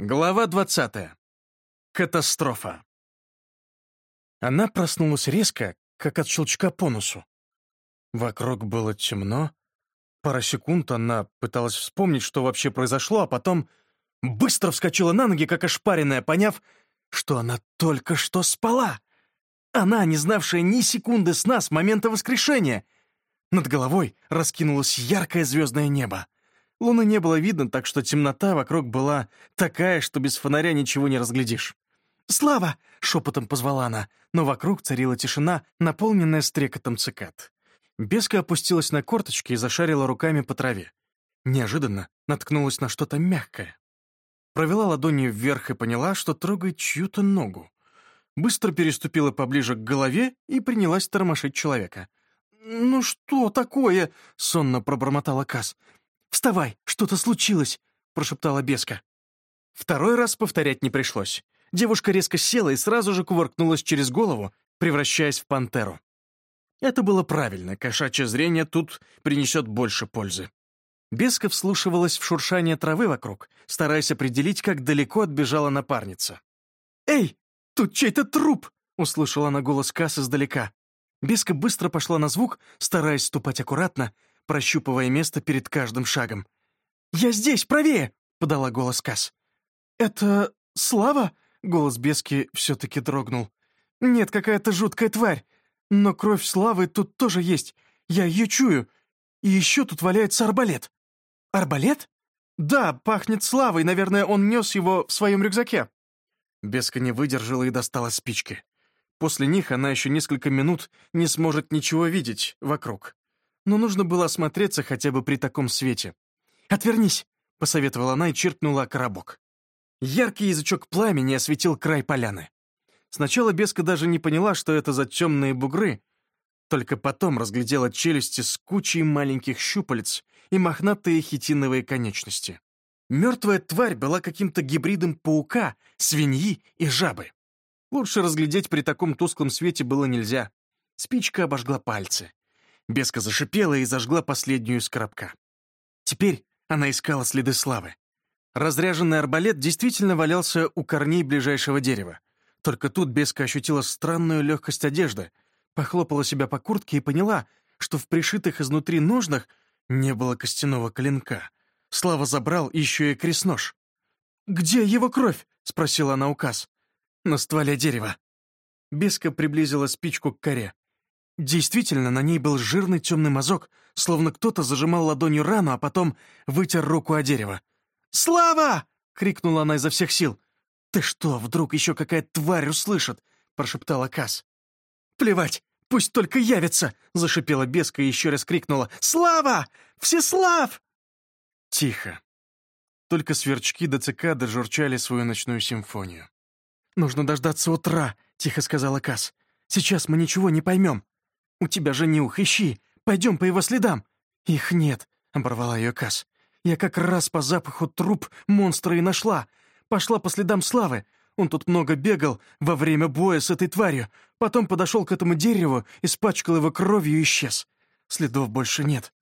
Глава 20. Катастрофа. Она проснулась резко, как от щелчка по носу. Вокруг было темно. Пара секунд она пыталась вспомнить, что вообще произошло, а потом быстро вскочила на ноги, как ошпаренная, поняв, что она только что спала. Она, не знавшая ни секунды сна с момента воскрешения. Над головой раскинулось яркое звездное небо. Луны не было видно, так что темнота вокруг была такая, что без фонаря ничего не разглядишь. «Слава!» — шепотом позвала она, но вокруг царила тишина, наполненная стрекотом цикад. Беска опустилась на корточки и зашарила руками по траве. Неожиданно наткнулась на что-то мягкое. Провела ладонью вверх и поняла, что трогает чью-то ногу. Быстро переступила поближе к голове и принялась тормошить человека. «Ну что такое?» — сонно пробормотала Кас. «Вставай, что-то случилось!» — прошептала Беска. Второй раз повторять не пришлось. Девушка резко села и сразу же кувыркнулась через голову, превращаясь в пантеру. Это было правильно, кошачье зрение тут принесет больше пользы. Беска вслушивалась в шуршание травы вокруг, стараясь определить, как далеко отбежала напарница. «Эй, тут чей-то труп!» — услышала она голос Касс издалека. Беска быстро пошла на звук, стараясь ступать аккуратно, прощупывая место перед каждым шагом. «Я здесь, правее!» — подала голос Касс. «Это Слава?» — голос Бески все-таки дрогнул. «Нет, какая-то жуткая тварь. Но кровь Славы тут тоже есть. Я ее чую. И еще тут валяется арбалет». «Арбалет?» «Да, пахнет Славой. Наверное, он нес его в своем рюкзаке». Беска не выдержала и достала спички. После них она еще несколько минут не сможет ничего видеть вокруг но нужно было осмотреться хотя бы при таком свете. «Отвернись!» — посоветовала она и чиркнула коробок. Яркий язычок пламени осветил край поляны. Сначала Беска даже не поняла, что это за темные бугры, только потом разглядела челюсти с кучей маленьких щупалец и мохнатые хитиновые конечности. Мертвая тварь была каким-то гибридом паука, свиньи и жабы. Лучше разглядеть при таком тусклом свете было нельзя. Спичка обожгла пальцы. Беска зашипела и зажгла последнюю из коробка. Теперь она искала следы славы. Разряженный арбалет действительно валялся у корней ближайшего дерева. Только тут Беска ощутила странную легкость одежды, похлопала себя по куртке и поняла, что в пришитых изнутри ножнах не было костяного клинка. Слава забрал еще и крест-нож. «Где его кровь?» — спросила она указ. «На стволе дерева». Беска приблизила спичку к коре. Действительно, на ней был жирный темный мазок, словно кто-то зажимал ладонью рану, а потом вытер руку о дерево. «Слава!» — крикнула она изо всех сил. «Ты что, вдруг еще какая тварь услышит?» — прошептала Кас. «Плевать, пусть только явится!» — зашипела беска и еще раз крикнула. «Слава! Всеслав!» Тихо. Только сверчки до цикады журчали свою ночную симфонию. «Нужно дождаться утра», — тихо сказала Кас. «Сейчас мы ничего не поймем». «У тебя же нюх, ищи! Пойдем по его следам!» «Их нет!» — оборвала ее Касс. «Я как раз по запаху труп монстра и нашла. Пошла по следам Славы. Он тут много бегал во время боя с этой тварью. Потом подошел к этому дереву, испачкал его кровью и исчез. Следов больше нет».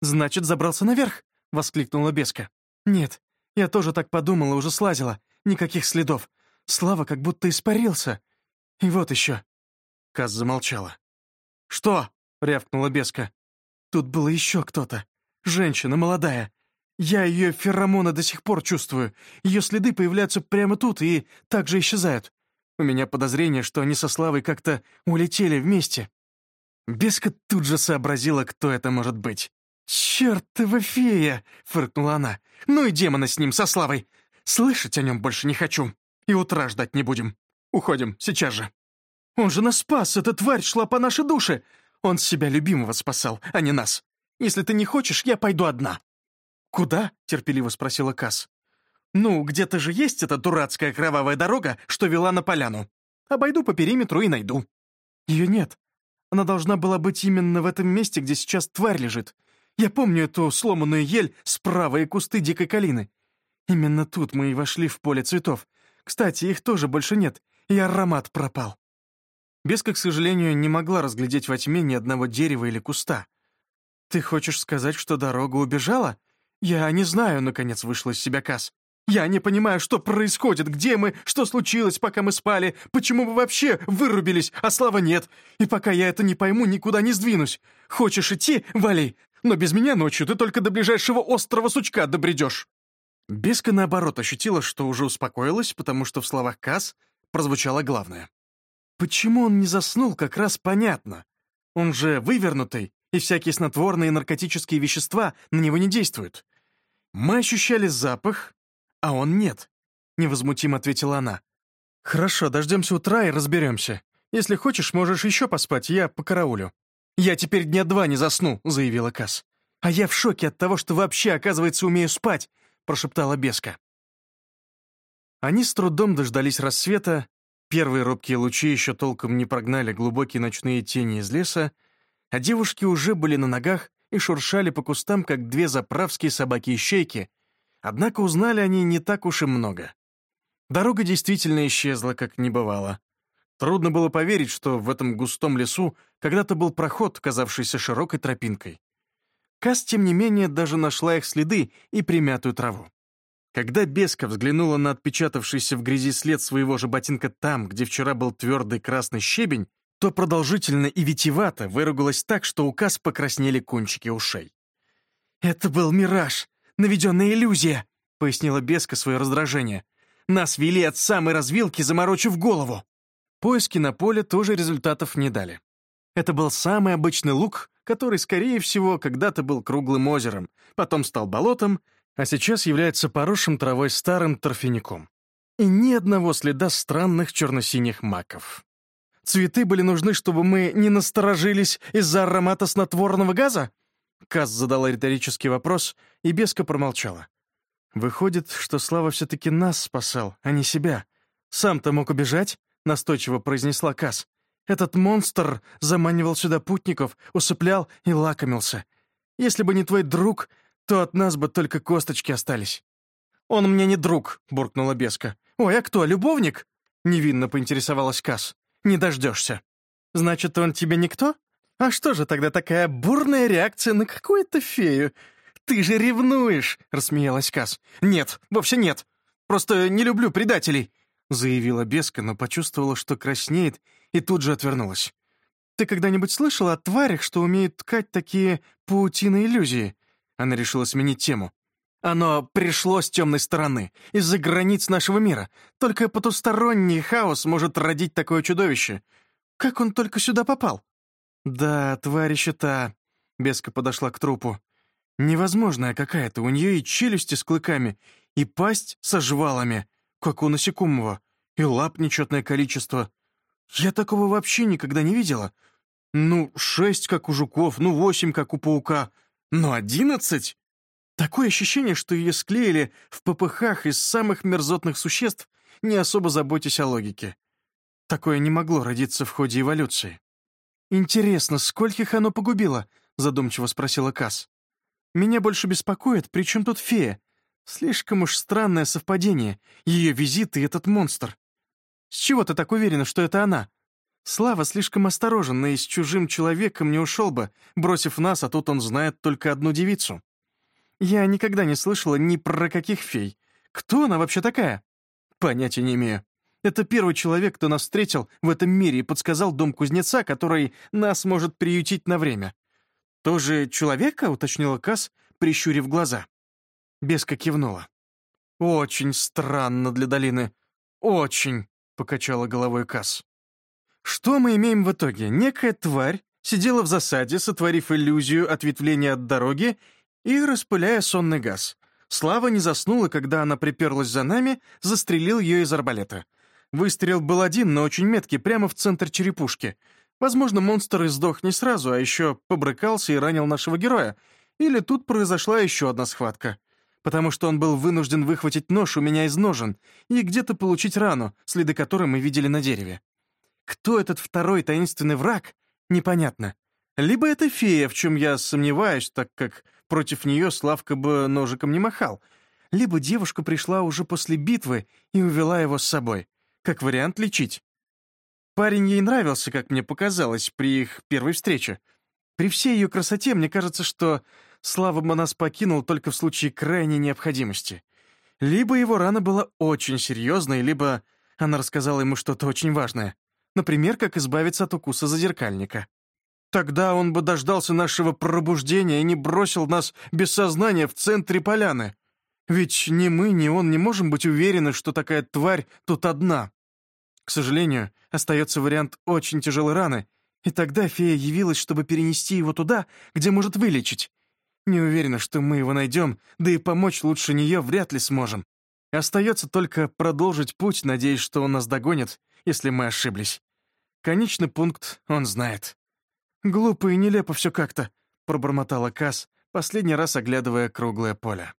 «Значит, забрался наверх?» — воскликнула Беска. «Нет, я тоже так подумала, уже слазила. Никаких следов. Слава как будто испарился. И вот еще». Каз замолчала. «Что?» — рявкнула беска. «Тут было еще кто-то. Женщина молодая. Я ее феромоны до сих пор чувствую. Ее следы появляются прямо тут и также исчезают. У меня подозрение, что они со Славой как-то улетели вместе». Беска тут же сообразила, кто это может быть. «Чертова фея!» — фыркнула она. «Ну и демона с ним, со Славой! Слышать о нем больше не хочу. И утра ждать не будем. Уходим, сейчас же». Он же нас спас, эта тварь шла по нашей душе. Он себя любимого спасал, а не нас. Если ты не хочешь, я пойду одна». «Куда?» — терпеливо спросила Касс. «Ну, где-то же есть эта дурацкая кровавая дорога, что вела на поляну. Обойду по периметру и найду». «Ее нет. Она должна была быть именно в этом месте, где сейчас тварь лежит. Я помню эту сломанную ель справа и кусты дикой калины. Именно тут мы и вошли в поле цветов. Кстати, их тоже больше нет, и аромат пропал. Беска, к сожалению, не могла разглядеть во тьме ни одного дерева или куста. «Ты хочешь сказать, что дорога убежала? Я не знаю», — наконец вышла из себя Касс. Я не понимаю, что происходит, где мы, что случилось, пока мы спали, почему мы вообще вырубились, а Слава нет. И пока я это не пойму, никуда не сдвинусь. Хочешь идти — вали, но без меня ночью ты только до ближайшего острова Сучка добредешь». Беска, наоборот, ощутила, что уже успокоилась, потому что в словах Касс прозвучало главное. Почему он не заснул, как раз понятно. Он же вывернутый, и всякие снотворные наркотические вещества на него не действуют. Мы ощущали запах, а он нет», — невозмутимо ответила она. «Хорошо, дождемся утра и разберемся. Если хочешь, можешь еще поспать, я по караулю». «Я теперь дня два не засну», — заявила Касс. «А я в шоке от того, что вообще, оказывается, умею спать», — прошептала Беска. Они с трудом дождались рассвета, первые робкие лучи еще толком не прогнали глубокие ночные тени из леса, а девушки уже были на ногах и шуршали по кустам, как две заправские собаки-ищейки, однако узнали они не так уж и много. Дорога действительно исчезла, как не бывало. Трудно было поверить, что в этом густом лесу когда-то был проход, казавшийся широкой тропинкой. Кас, тем не менее, даже нашла их следы и примятую траву. Когда Беска взглянула на отпечатавшийся в грязи след своего же ботинка там, где вчера был твердый красный щебень, то продолжительно и витивато выругалась так, что у Кас покраснели кончики ушей. «Это был мираж, наведенная иллюзия», — пояснила Беска свое раздражение. «Нас вели от самой развилки, заморочив голову». Поиски на поле тоже результатов не дали. Это был самый обычный луг, который, скорее всего, когда-то был круглым озером, потом стал болотом, а сейчас является поросшим травой старым торфяником. И ни одного следа странных черно-синих маков. Цветы были нужны, чтобы мы не насторожились из-за аромата снотворного газа?» Каз задала риторический вопрос, и Беска промолчала. «Выходит, что Слава все-таки нас спасал, а не себя. Сам-то мог убежать?» — настойчиво произнесла Каз. «Этот монстр заманивал сюда путников, усыплял и лакомился. Если бы не твой друг, то от нас бы только косточки остались». «Он мне не друг», — буркнула Беска. «Ой, а кто, любовник?» — невинно поинтересовалась Каз не дождешься. Значит, он тебе никто? А что же тогда такая бурная реакция на какую-то фею? Ты же ревнуешь, рассмеялась Кас. Нет, вовсе нет. Просто не люблю предателей, заявила Беска, но почувствовала, что краснеет, и тут же отвернулась. Ты когда-нибудь слышала о тварях, что умеют ткать такие паутины иллюзии? Она решила сменить тему. Оно пришло с темной стороны, из-за границ нашего мира. Только потусторонний хаос может родить такое чудовище. Как он только сюда попал? Да, тварь та. Беска подошла к трупу. Невозможная какая-то. У нее и челюсти с клыками, и пасть со жвалами, как у насекомого, и лап нечетное количество. Я такого вообще никогда не видела. Ну, шесть, как у жуков, ну, восемь, как у паука. Но одиннадцать? Такое ощущение, что ее склеили в попыхах из самых мерзотных существ, не особо заботясь о логике. Такое не могло родиться в ходе эволюции. «Интересно, скольких оно погубило?» — задумчиво спросила Касс. «Меня больше беспокоит, при чем тут фея? Слишком уж странное совпадение, ее визит и этот монстр. С чего ты так уверена, что это она? Слава слишком осторожен, и с чужим человеком не ушел бы, бросив нас, а тут он знает только одну девицу». Я никогда не слышала ни про каких фей. Кто она вообще такая? Понятия не имею. Это первый человек, кто нас встретил в этом мире и подсказал дом кузнеца, который нас может приютить на время. «Тоже человека?» — уточнила Касс, прищурив глаза. Беска кивнула. «Очень странно для долины. Очень!» — покачала головой Касс. «Что мы имеем в итоге? Некая тварь сидела в засаде, сотворив иллюзию ответвления от дороги и распыляя сонный газ. Слава не заснула, когда она приперлась за нами, застрелил ее из арбалета. Выстрел был один, но очень меткий, прямо в центр черепушки. Возможно, монстр и сдох не сразу, а еще побрыкался и ранил нашего героя. Или тут произошла еще одна схватка. Потому что он был вынужден выхватить нож у меня из ножен и где-то получить рану, следы которой мы видели на дереве. Кто этот второй таинственный враг, непонятно. Либо это фея, в чем я сомневаюсь, так как против нее Славка бы ножиком не махал, либо девушка пришла уже после битвы и увела его с собой. Как вариант лечить. Парень ей нравился, как мне показалось, при их первой встрече. При всей ее красоте мне кажется, что Слава бы нас покинул только в случае крайней необходимости. Либо его рана была очень серьезной, либо она рассказала ему что-то очень важное. Например, как избавиться от укуса зазеркальника. Тогда он бы дождался нашего пробуждения и не бросил нас без сознания в центре поляны. Ведь ни мы, ни он не можем быть уверены, что такая тварь тут одна. К сожалению, остается вариант очень тяжелой раны, и тогда фея явилась, чтобы перенести его туда, где может вылечить. Не уверена, что мы его найдем, да и помочь лучше нее вряд ли сможем. Остается только продолжить путь, надеясь, что он нас догонит, если мы ошиблись. Конечный пункт он знает. «Глупо и нелепо все как-то», — пробормотала Касс, последний раз оглядывая круглое поле.